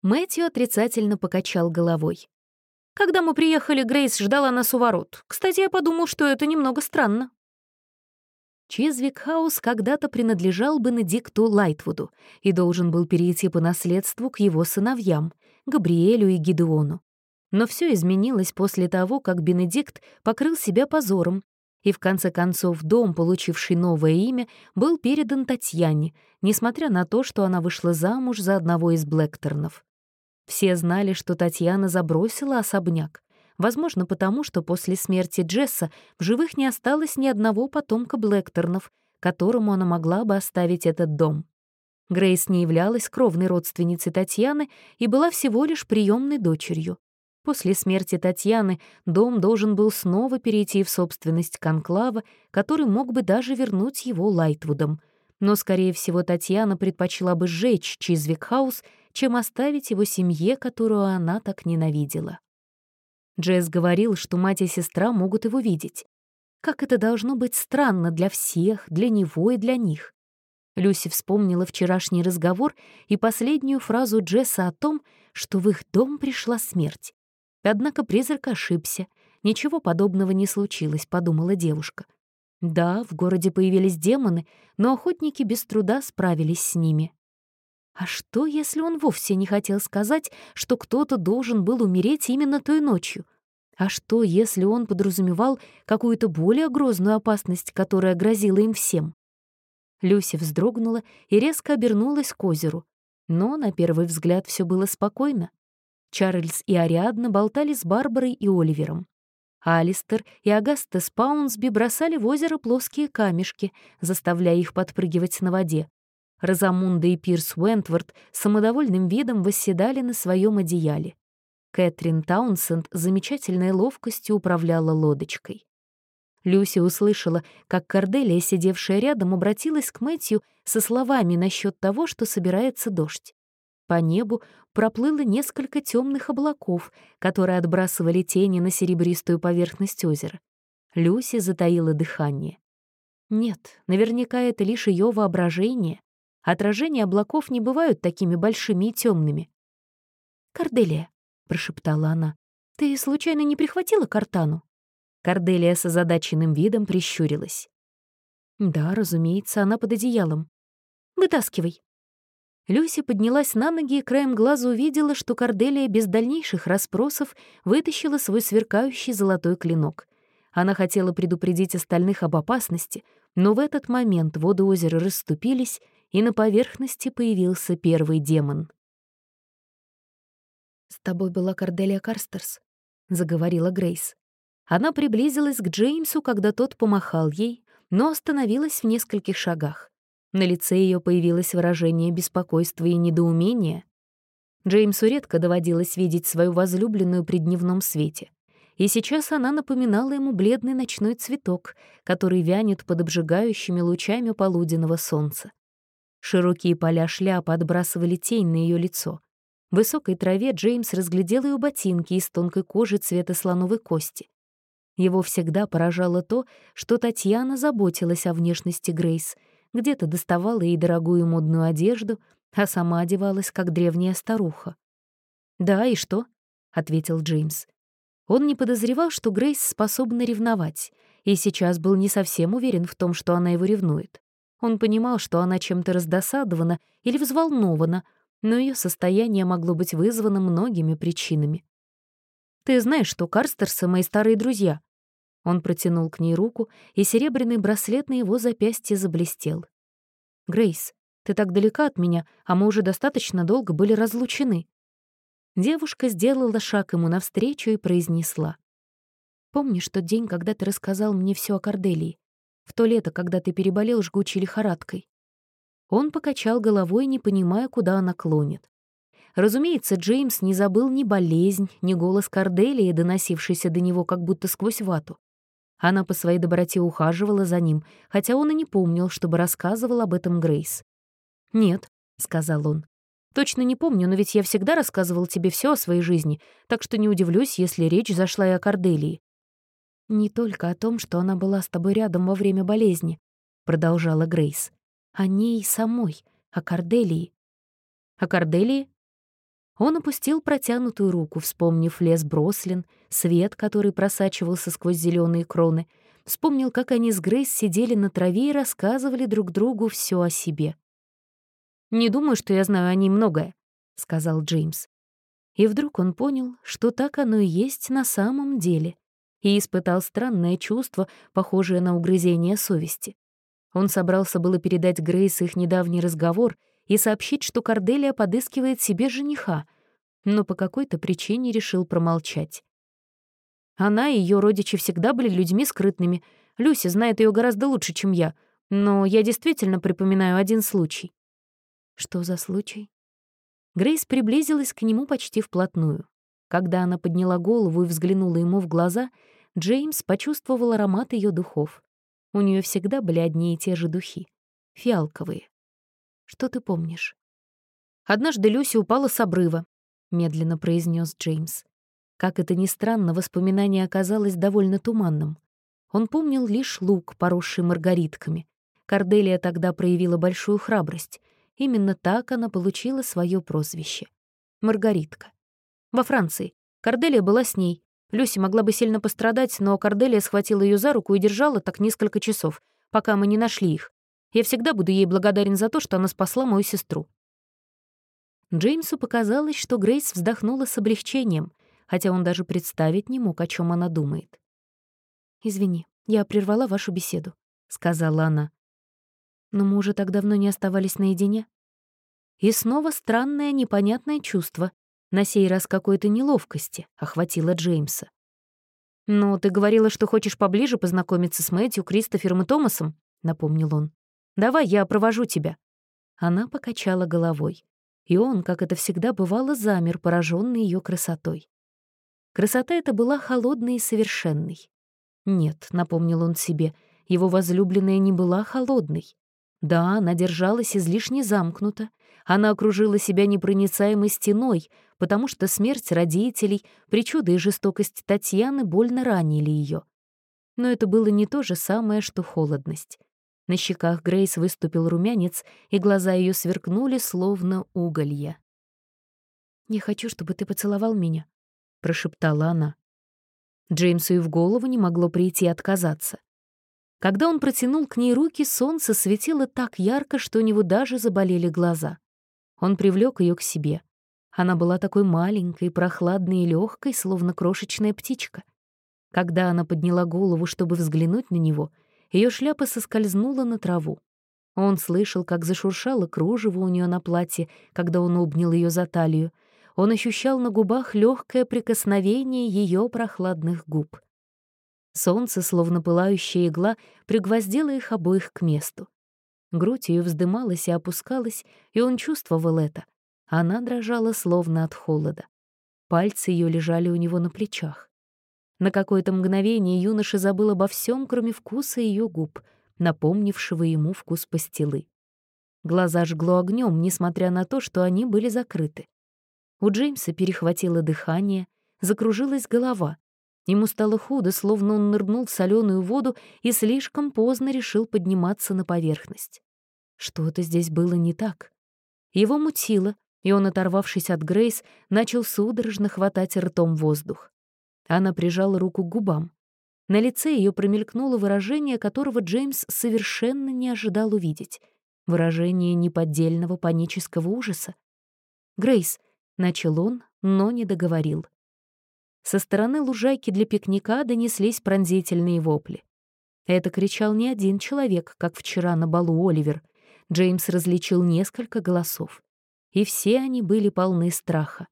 Мэтью отрицательно покачал головой. «Когда мы приехали, Грейс ждала нас у ворот. Кстати, я подумал, что это немного странно». Чизвик-хаус когда-то принадлежал Бенедикту Лайтвуду и должен был перейти по наследству к его сыновьям, Габриэлю и Гидеону. Но все изменилось после того, как Бенедикт покрыл себя позором, и в конце концов дом, получивший новое имя, был передан Татьяне, несмотря на то, что она вышла замуж за одного из Блэкторнов. Все знали, что Татьяна забросила особняк, Возможно, потому что после смерти Джесса в живых не осталось ни одного потомка Блэкторнов, которому она могла бы оставить этот дом. Грейс не являлась кровной родственницей Татьяны и была всего лишь приемной дочерью. После смерти Татьяны дом должен был снова перейти в собственность Конклава, который мог бы даже вернуть его Лайтвудам. Но, скорее всего, Татьяна предпочла бы сжечь Чизвик-хаус, чем оставить его семье, которую она так ненавидела. Джесс говорил, что мать и сестра могут его видеть. Как это должно быть странно для всех, для него и для них. Люси вспомнила вчерашний разговор и последнюю фразу Джесса о том, что в их дом пришла смерть. Однако призрак ошибся. Ничего подобного не случилось, подумала девушка. Да, в городе появились демоны, но охотники без труда справились с ними. А что, если он вовсе не хотел сказать, что кто-то должен был умереть именно той ночью? А что, если он подразумевал какую-то более грозную опасность, которая грозила им всем? Люси вздрогнула и резко обернулась к озеру. Но на первый взгляд все было спокойно. Чарльз и Ариадна болтали с Барбарой и Оливером. Алистер и Агаста Спаунсби бросали в озеро плоские камешки, заставляя их подпрыгивать на воде. Розамунда и Пирс Уэнтворд самодовольным видом восседали на своем одеяле. Кэтрин Таунсенд замечательной ловкостью управляла лодочкой. Люси услышала, как Корделия, сидевшая рядом, обратилась к Мэтью со словами насчет того, что собирается дождь. По небу проплыло несколько темных облаков, которые отбрасывали тени на серебристую поверхность озера. Люси затаила дыхание. Нет, наверняка это лишь ее воображение. Отражения облаков не бывают такими большими и темными. «Корделия», — прошептала она, — «ты случайно не прихватила картану?» Корделия с озадаченным видом прищурилась. «Да, разумеется, она под одеялом. Вытаскивай». Люси поднялась на ноги и краем глаза увидела, что Корделия без дальнейших расспросов вытащила свой сверкающий золотой клинок. Она хотела предупредить остальных об опасности, но в этот момент воды озера расступились, и на поверхности появился первый демон. «С тобой была Корделия Карстерс», — заговорила Грейс. Она приблизилась к Джеймсу, когда тот помахал ей, но остановилась в нескольких шагах. На лице ее появилось выражение беспокойства и недоумения. Джеймсу редко доводилось видеть свою возлюбленную при дневном свете. И сейчас она напоминала ему бледный ночной цветок, который вянет под обжигающими лучами полуденного солнца. Широкие поля шляпы отбрасывали тень на ее лицо. В высокой траве Джеймс разглядел ее ботинки из тонкой кожи цвета слоновой кости. Его всегда поражало то, что Татьяна заботилась о внешности Грейс, где-то доставала ей дорогую модную одежду, а сама одевалась, как древняя старуха. «Да, и что?» — ответил Джеймс. Он не подозревал, что Грейс способна ревновать, и сейчас был не совсем уверен в том, что она его ревнует. Он понимал, что она чем-то раздосадована или взволнована, но ее состояние могло быть вызвано многими причинами. «Ты знаешь, что Карстерсы — мои старые друзья?» Он протянул к ней руку, и серебряный браслет на его запястье заблестел. «Грейс, ты так далека от меня, а мы уже достаточно долго были разлучены». Девушка сделала шаг ему навстречу и произнесла. «Помнишь тот день, когда ты рассказал мне все о Корделии? В то лето, когда ты переболел жгучей лихорадкой?» Он покачал головой, не понимая, куда она клонит. Разумеется, Джеймс не забыл ни болезнь, ни голос Корделии, доносившийся до него как будто сквозь вату. Она по своей доброте ухаживала за ним, хотя он и не помнил, чтобы рассказывал об этом Грейс. «Нет», — сказал он. «Точно не помню, но ведь я всегда рассказывал тебе все о своей жизни, так что не удивлюсь, если речь зашла и о Корделии». «Не только о том, что она была с тобой рядом во время болезни», — продолжала Грейс. «О ней самой, о Корделии». «О Корделии?» Он опустил протянутую руку, вспомнив лес Брослин, свет, который просачивался сквозь зеленые кроны, вспомнил, как они с Грейс сидели на траве и рассказывали друг другу все о себе. «Не думаю, что я знаю о ней многое», — сказал Джеймс. И вдруг он понял, что так оно и есть на самом деле, и испытал странное чувство, похожее на угрызение совести. Он собрался было передать Грейс их недавний разговор — и сообщить, что Корделия подыскивает себе жениха, но по какой-то причине решил промолчать. Она и ее родичи всегда были людьми скрытными. Люся знает ее гораздо лучше, чем я, но я действительно припоминаю один случай. Что за случай? Грейс приблизилась к нему почти вплотную. Когда она подняла голову и взглянула ему в глаза, Джеймс почувствовал аромат ее духов. У нее всегда были одни и те же духи — фиалковые. Что ты помнишь?» «Однажды Люси упала с обрыва», — медленно произнес Джеймс. Как это ни странно, воспоминание оказалось довольно туманным. Он помнил лишь лук, поросший маргаритками. Корделия тогда проявила большую храбрость. Именно так она получила свое прозвище. Маргаритка. Во Франции. Корделия была с ней. Люси могла бы сильно пострадать, но Корделия схватила ее за руку и держала так несколько часов, пока мы не нашли их. Я всегда буду ей благодарен за то, что она спасла мою сестру». Джеймсу показалось, что Грейс вздохнула с облегчением, хотя он даже представить не мог, о чем она думает. «Извини, я прервала вашу беседу», — сказала она. «Но мы уже так давно не оставались наедине». И снова странное непонятное чувство, на сей раз какой-то неловкости, охватило Джеймса. «Ну, ты говорила, что хочешь поближе познакомиться с Мэтью, Кристофером и Томасом», — напомнил он. Давай я провожу тебя». Она покачала головой, и он, как это всегда бывало, замер, пораженный ее красотой. Красота эта была холодной и совершенной. Нет, напомнил он себе, его возлюбленная не была холодной. Да, она держалась излишне замкнуто, она окружила себя непроницаемой стеной, потому что смерть родителей, причуды и жестокость Татьяны больно ранили ее. Но это было не то же самое, что холодность. На щеках Грейс выступил румянец, и глаза ее сверкнули, словно уголья. «Не хочу, чтобы ты поцеловал меня», — прошептала она. Джеймсу и в голову не могло прийти отказаться. Когда он протянул к ней руки, солнце светило так ярко, что у него даже заболели глаза. Он привлек ее к себе. Она была такой маленькой, прохладной и легкой, словно крошечная птичка. Когда она подняла голову, чтобы взглянуть на него — ее шляпа соскользнула на траву. Он слышал, как зашуршало кружево у нее на платье, когда он обнял ее за талию. Он ощущал на губах легкое прикосновение ее прохладных губ. Солнце, словно пылающая игла, пригвоздило их обоих к месту. Грудь ее вздымалась и опускалась, и он чувствовал это. Она дрожала словно от холода. Пальцы ее лежали у него на плечах. На какое-то мгновение юноша забыл обо всем, кроме вкуса ее губ, напомнившего ему вкус пастилы. Глаза жгло огнем, несмотря на то, что они были закрыты. У Джеймса перехватило дыхание, закружилась голова. Ему стало худо, словно он нырнул в соленую воду и слишком поздно решил подниматься на поверхность. Что-то здесь было не так. Его мутило, и он, оторвавшись от Грейс, начал судорожно хватать ртом воздух. Она прижала руку к губам. На лице ее промелькнуло выражение, которого Джеймс совершенно не ожидал увидеть. Выражение неподдельного панического ужаса. «Грейс», — начал он, но не договорил. Со стороны лужайки для пикника донеслись пронзительные вопли. Это кричал не один человек, как вчера на балу Оливер. Джеймс различил несколько голосов и все они были полны страха.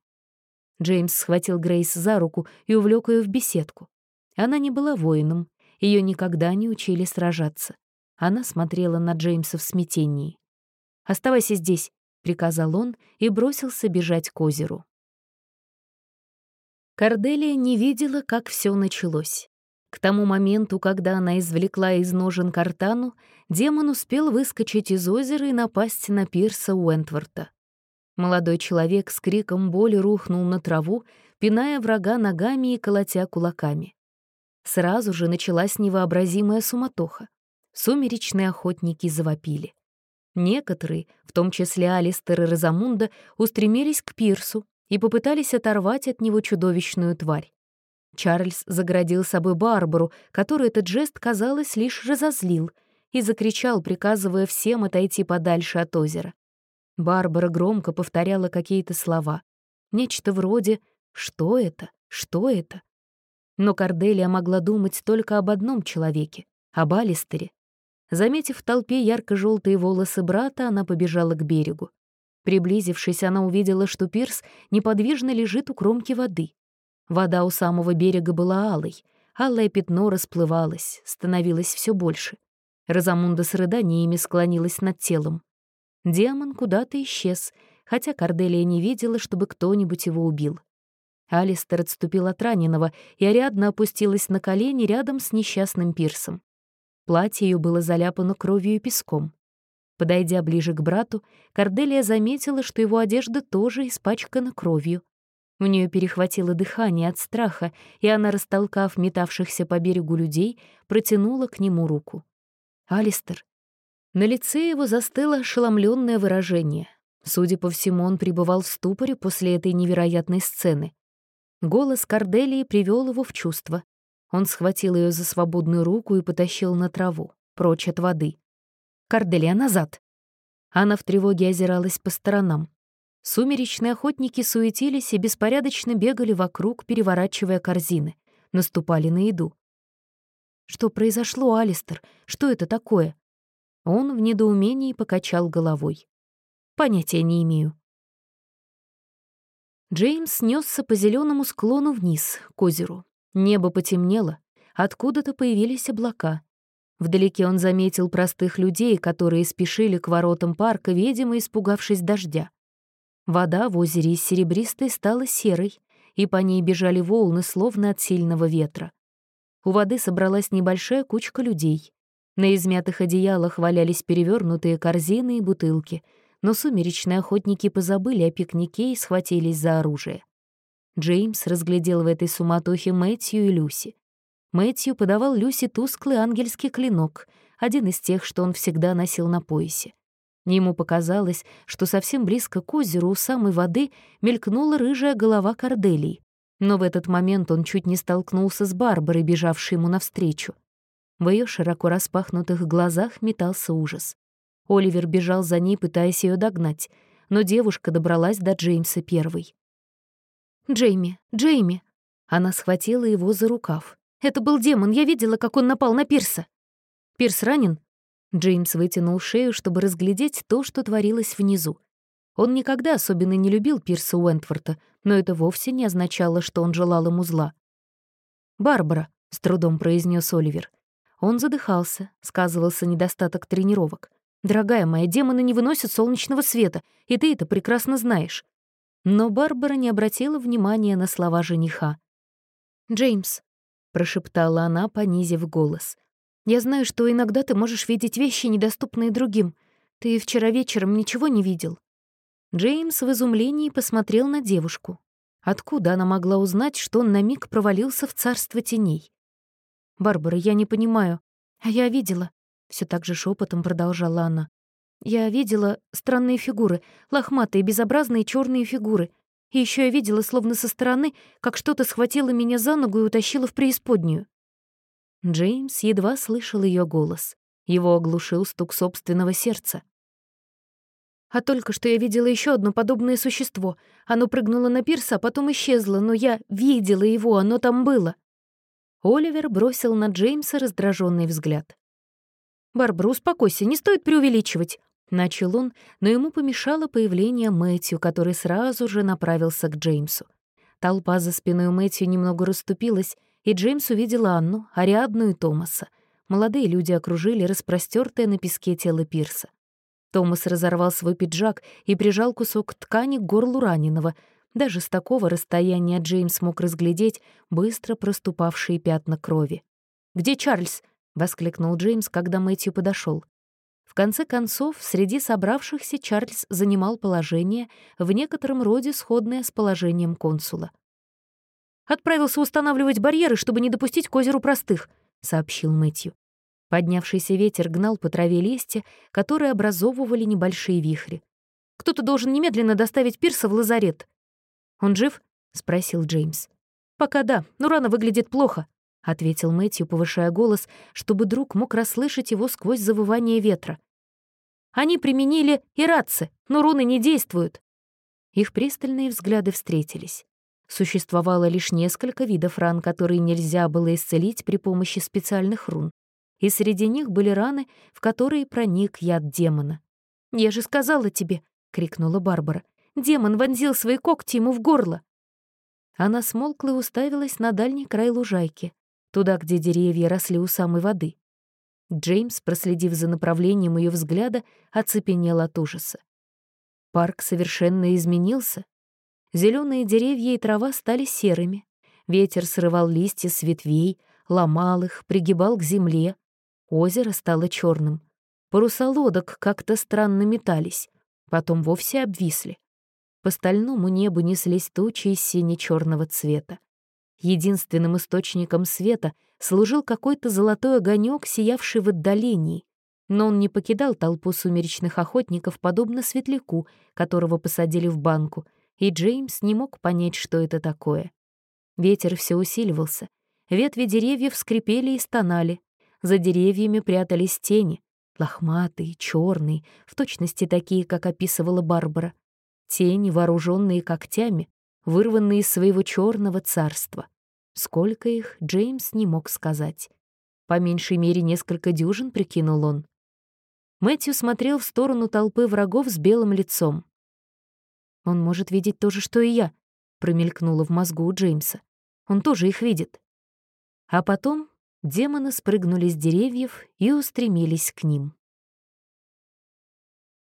Джеймс схватил Грейс за руку и увлек ее в беседку. Она не была воином, ее никогда не учили сражаться. Она смотрела на Джеймса в смятении. «Оставайся здесь», — приказал он и бросился бежать к озеру. Корделия не видела, как все началось. К тому моменту, когда она извлекла из ножен картану, демон успел выскочить из озера и напасть на пирса Уэнтворта. Молодой человек с криком боли рухнул на траву, пиная врага ногами и колотя кулаками. Сразу же началась невообразимая суматоха. Сумеречные охотники завопили. Некоторые, в том числе Алистер и Розамунда, устремились к пирсу и попытались оторвать от него чудовищную тварь. Чарльз заградил собой Барбару, которую этот жест, казалось, лишь разозлил, и закричал, приказывая всем отойти подальше от озера. Барбара громко повторяла какие-то слова. Нечто вроде «Что это? Что это?». Но Корделия могла думать только об одном человеке — об Алистере. Заметив в толпе ярко-желтые волосы брата, она побежала к берегу. Приблизившись, она увидела, что пирс неподвижно лежит у кромки воды. Вода у самого берега была алой. Алое пятно расплывалось, становилось все больше. Розамунда с рыданиями склонилась над телом. Демон куда-то исчез, хотя Корделия не видела, чтобы кто-нибудь его убил. Алистер отступил от раненого, и Ариадна опустилась на колени рядом с несчастным пирсом. Платье ее было заляпано кровью и песком. Подойдя ближе к брату, Корделия заметила, что его одежда тоже испачкана кровью. У нее перехватило дыхание от страха, и она, растолкав метавшихся по берегу людей, протянула к нему руку. «Алистер, на лице его застыло ошеломленное выражение. Судя по всему, он пребывал в ступоре после этой невероятной сцены. Голос Корделии привел его в чувство. Он схватил ее за свободную руку и потащил на траву, прочь от воды. «Корделия, назад!» Она в тревоге озиралась по сторонам. Сумеречные охотники суетились и беспорядочно бегали вокруг, переворачивая корзины. Наступали на еду. «Что произошло, Алистер? Что это такое?» Он в недоумении покачал головой. «Понятия не имею». Джеймс несся по зеленому склону вниз, к озеру. Небо потемнело, откуда-то появились облака. Вдалеке он заметил простых людей, которые спешили к воротам парка, видимо, испугавшись дождя. Вода в озере из серебристой стала серой, и по ней бежали волны, словно от сильного ветра. У воды собралась небольшая кучка людей. На измятых одеялах валялись перевернутые корзины и бутылки, но сумеречные охотники позабыли о пикнике и схватились за оружие. Джеймс разглядел в этой суматохе Мэтью и Люси. Мэтью подавал Люси тусклый ангельский клинок, один из тех, что он всегда носил на поясе. Ему показалось, что совсем близко к озеру у самой воды мелькнула рыжая голова Корделии, но в этот момент он чуть не столкнулся с Барбарой, бежавшей ему навстречу. В ее широко распахнутых глазах метался ужас. Оливер бежал за ней, пытаясь ее догнать, но девушка добралась до Джеймса первой. «Джейми, Джейми!» Она схватила его за рукав. «Это был демон, я видела, как он напал на Пирса!» «Пирс ранен?» Джеймс вытянул шею, чтобы разглядеть то, что творилось внизу. Он никогда особенно не любил Пирса Уэнтворта, но это вовсе не означало, что он желал ему зла. «Барбара», — с трудом произнес Оливер, он задыхался, сказывался недостаток тренировок. Дорогая моя, демоны не выносят солнечного света, и ты это прекрасно знаешь». Но Барбара не обратила внимания на слова жениха. «Джеймс», — прошептала она, понизив голос, «я знаю, что иногда ты можешь видеть вещи, недоступные другим. Ты вчера вечером ничего не видел?» Джеймс в изумлении посмотрел на девушку. Откуда она могла узнать, что он на миг провалился в царство теней? «Барбара, я не понимаю. А я видела», — все так же шепотом продолжала она. «Я видела странные фигуры, лохматые, безобразные черные фигуры. И еще я видела, словно со стороны, как что-то схватило меня за ногу и утащило в преисподнюю». Джеймс едва слышал ее голос. Его оглушил стук собственного сердца. А только что я видела еще одно подобное существо. Оно прыгнуло на пирс, а потом исчезло, но я видела его, оно там было». Оливер бросил на Джеймса раздраженный взгляд. «Барбара, успокойся, не стоит преувеличивать», — начал он, но ему помешало появление Мэтью, который сразу же направился к Джеймсу. Толпа за спиной Мэтью немного расступилась, и Джеймс увидел Анну, Ариадну и Томаса. Молодые люди окружили распростёртое на песке тело Пирса. Томас разорвал свой пиджак и прижал кусок ткани к горлу раненого. Даже с такого расстояния Джеймс мог разглядеть быстро проступавшие пятна крови. «Где Чарльз?» — воскликнул Джеймс, когда Мэтью подошел. В конце концов, среди собравшихся Чарльз занимал положение, в некотором роде сходное с положением консула. «Отправился устанавливать барьеры, чтобы не допустить к озеру простых», — сообщил Мэтью. Поднявшийся ветер гнал по траве листья, которые образовывали небольшие вихри. «Кто-то должен немедленно доставить Пирса в лазарет». «Он жив?» — спросил Джеймс. «Пока да, но рана выглядит плохо», — ответил Мэтью, повышая голос, чтобы друг мог расслышать его сквозь завывание ветра. «Они применили иратцы, но руны не действуют». Их пристальные взгляды встретились. Существовало лишь несколько видов ран, которые нельзя было исцелить при помощи специальных рун и среди них были раны, в которые проник яд демона. «Я же сказала тебе!» — крикнула Барбара. «Демон вонзил свои когти ему в горло!» Она смолкла и уставилась на дальний край лужайки, туда, где деревья росли у самой воды. Джеймс, проследив за направлением ее взгляда, оцепенел от ужаса. Парк совершенно изменился. Зеленые деревья и трава стали серыми. Ветер срывал листья с ветвей, ломал их, пригибал к земле. Озеро стало черным. Паруса лодок как-то странно метались, потом вовсе обвисли. По стальному небу неслись тучи из сине-черного цвета. Единственным источником света служил какой-то золотой огонек, сиявший в отдалении, но он не покидал толпу сумеречных охотников, подобно светляку, которого посадили в банку, и Джеймс не мог понять, что это такое. Ветер все усиливался, ветви деревьев скрипели и стонали, за деревьями прятались тени, лохматые, черные, в точности такие, как описывала Барбара. Тени, вооруженные когтями, вырванные из своего черного царства. Сколько их, Джеймс не мог сказать. По меньшей мере несколько дюжин, прикинул он. Мэтью смотрел в сторону толпы врагов с белым лицом. «Он может видеть то же, что и я», — промелькнуло в мозгу у Джеймса. «Он тоже их видит». А потом демоны спрыгнули с деревьев и устремились к ним.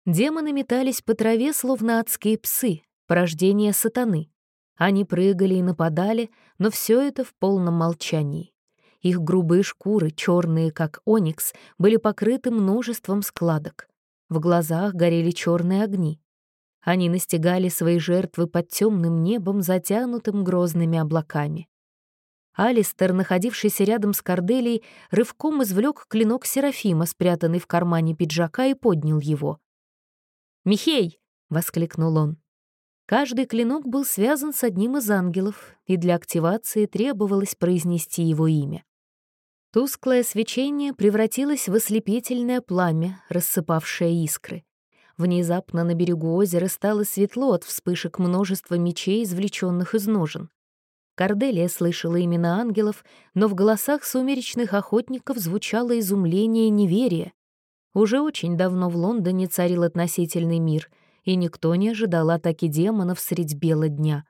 Демоны метались по траве, словно адские псы, порождение сатаны. Они прыгали и нападали, но все это в полном молчании. Их грубые шкуры, черные как оникс, были покрыты множеством складок. В глазах горели черные огни. Они настигали свои жертвы под темным небом, затянутым грозными облаками. Алистер, находившийся рядом с Корделией, рывком извлек клинок Серафима, спрятанный в кармане пиджака, и поднял его. «Михей!» — воскликнул он. Каждый клинок был связан с одним из ангелов, и для активации требовалось произнести его имя. Тусклое свечение превратилось в ослепительное пламя, рассыпавшее искры. Внезапно на берегу озера стало светло от вспышек множества мечей, извлеченных из ножен. Корделия слышала имена ангелов, но в голосах сумеречных охотников звучало изумление и неверие. Уже очень давно в Лондоне царил относительный мир, и никто не ожидал атаки демонов средь бела дня.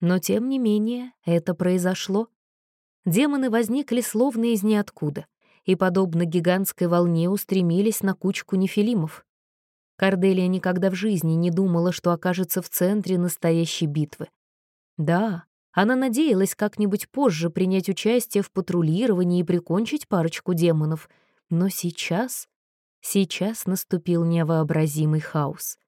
Но, тем не менее, это произошло. Демоны возникли словно из ниоткуда, и, подобно гигантской волне, устремились на кучку нефилимов. Корделия никогда в жизни не думала, что окажется в центре настоящей битвы. Да, она надеялась как-нибудь позже принять участие в патрулировании и прикончить парочку демонов, но сейчас... Сейчас наступил невообразимый хаос.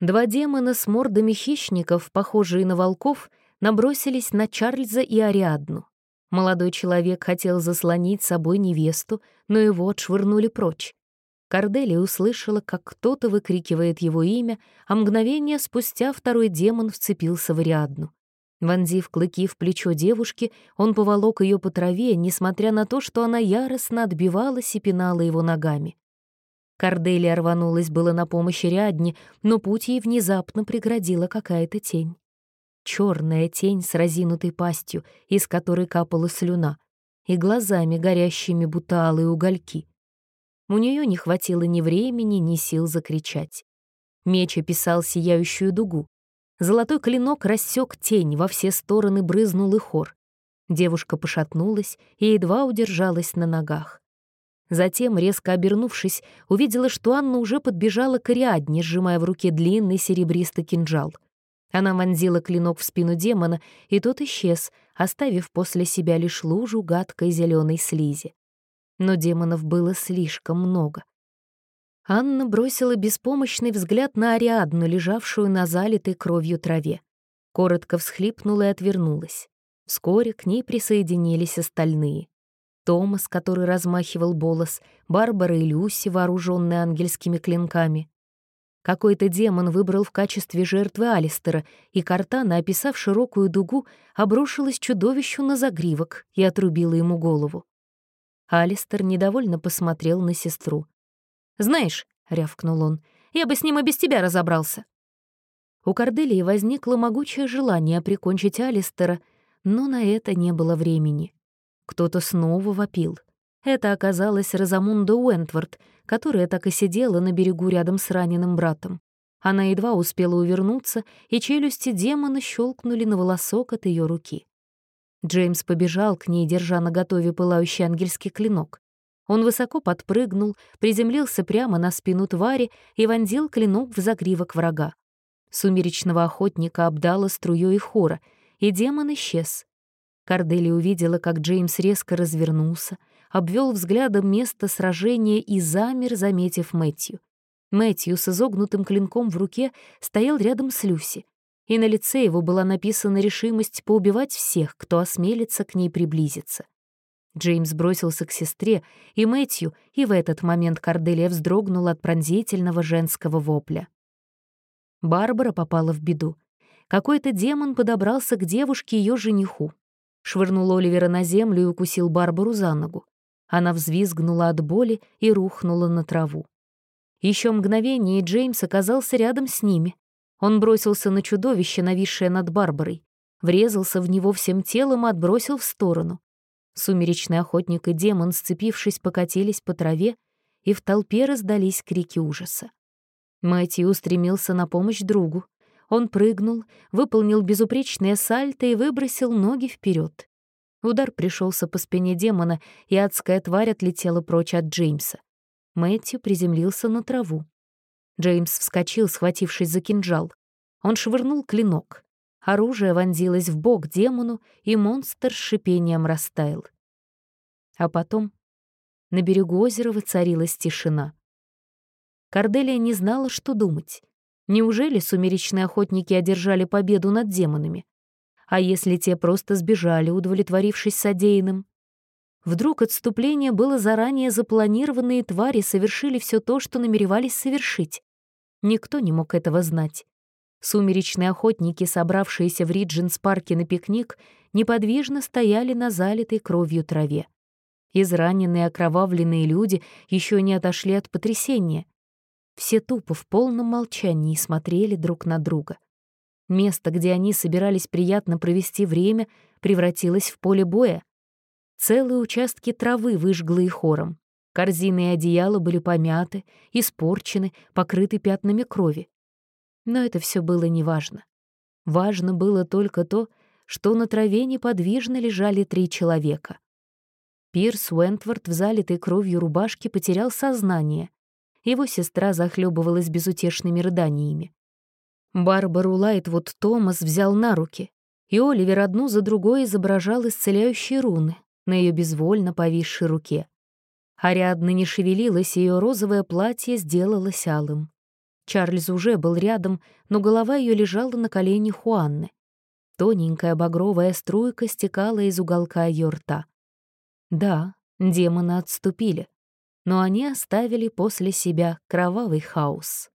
Два демона с мордами хищников, похожие на волков, набросились на Чарльза и Ариадну. Молодой человек хотел заслонить собой невесту, но его отшвырнули прочь. Корделия услышала, как кто-то выкрикивает его имя, а мгновение спустя второй демон вцепился в Ариадну. Вонзив клыки в плечо девушки, он поволок ее по траве, несмотря на то, что она яростно отбивалась и пинала его ногами. Корделия рванулась было на помощь Рядне, но путь ей внезапно преградила какая-то тень. Черная тень с разинутой пастью, из которой капала слюна, и глазами, горящими будто алые угольки. У нее не хватило ни времени, ни сил закричать. Меч описал сияющую дугу. Золотой клинок рассек тень, во все стороны брызнул и хор. Девушка пошатнулась и едва удержалась на ногах. Затем, резко обернувшись, увидела, что Анна уже подбежала к Ариадне, сжимая в руке длинный серебристый кинжал. Она вонзила клинок в спину демона, и тот исчез, оставив после себя лишь лужу гадкой зеленой слизи. Но демонов было слишком много. Анна бросила беспомощный взгляд на Ариадну, лежавшую на залитой кровью траве. Коротко всхлипнула и отвернулась. Вскоре к ней присоединились остальные. Томас, который размахивал болос, Барбара и Люси, вооруженные ангельскими клинками. Какой-то демон выбрал в качестве жертвы Алистера, и Картана, описав широкую дугу, обрушилась чудовищу на загривок и отрубила ему голову. Алистер недовольно посмотрел на сестру. «Знаешь», — рявкнул он, — «я бы с ним и без тебя разобрался». У Корделии возникло могучее желание прикончить Алистера, но на это не было времени. Кто-то снова вопил. Это оказалась Розамунда Уэнтворд, которая так и сидела на берегу рядом с раненым братом. Она едва успела увернуться, и челюсти демона щелкнули на волосок от ее руки. Джеймс побежал к ней, держа наготове пылающий ангельский клинок. Он высоко подпрыгнул, приземлился прямо на спину твари и вонзил клинок в загривок врага. Сумеречного охотника обдало струей хора, и демон исчез, Кардели увидела, как Джеймс резко развернулся, обвел взглядом место сражения и замер, заметив Мэтью. Мэтью с изогнутым клинком в руке стоял рядом с Люси, и на лице его была написана решимость поубивать всех, кто осмелится к ней приблизиться. Джеймс бросился к сестре, и Мэтью, и в этот момент Корделия вздрогнула от пронзительного женского вопля. Барбара попала в беду. Какой-то демон подобрался к девушке ее жениху, швырнул Оливера на землю и укусил Барбару за ногу. Она взвизгнула от боли и рухнула на траву. Еще мгновение, и Джеймс оказался рядом с ними. Он бросился на чудовище, нависшее над Барбарой, врезался в него всем телом и отбросил в сторону. Сумеречный охотник и демон, сцепившись, покатились по траве, и в толпе раздались крики ужаса. Мэтью устремился на помощь другу. Он прыгнул, выполнил безупречное сальто и выбросил ноги вперед. Удар пришелся по спине демона, и адская тварь отлетела прочь от Джеймса. Мэтью приземлился на траву. Джеймс вскочил, схватившись за кинжал. Он швырнул клинок. Оружие вонзилось в бок демону, и монстр с шипением растаял. А потом на берегу озера воцарилась тишина. Корделия не знала, что думать. Неужели сумеречные охотники одержали победу над демонами? А если те просто сбежали, удовлетворившись содеянным? Вдруг отступление было заранее запланировано, и твари совершили все то, что намеревались совершить. Никто не мог этого знать. Сумеречные охотники, собравшиеся в Риджинс-парке на пикник, неподвижно стояли на залитой кровью траве. Израненные окровавленные люди еще не отошли от потрясения. Все тупо в полном молчании смотрели друг на друга. Место, где они собирались приятно провести время, превратилось в поле боя. Целые участки травы выжгло и хором. Корзины и одеяла были помяты, испорчены, покрыты пятнами крови. Но это все было неважно. Важно было только то, что на траве неподвижно лежали три человека. Пирс Уэнтворд в залитой кровью рубашке потерял сознание. Его сестра захлебывалась безутешными рыданиями. Барбару Лайтвуд Томас взял на руки, и Оливер одну за другой изображал исцеляющие руны на ее безвольно повисшей руке. Ариадна не шевелилась, ее розовое платье сделалось алым. Чарльз уже был рядом, но голова ее лежала на коленях Хуанны. Тоненькая багровая струйка стекала из уголка ее рта. Да, демоны отступили, но они оставили после себя кровавый хаос.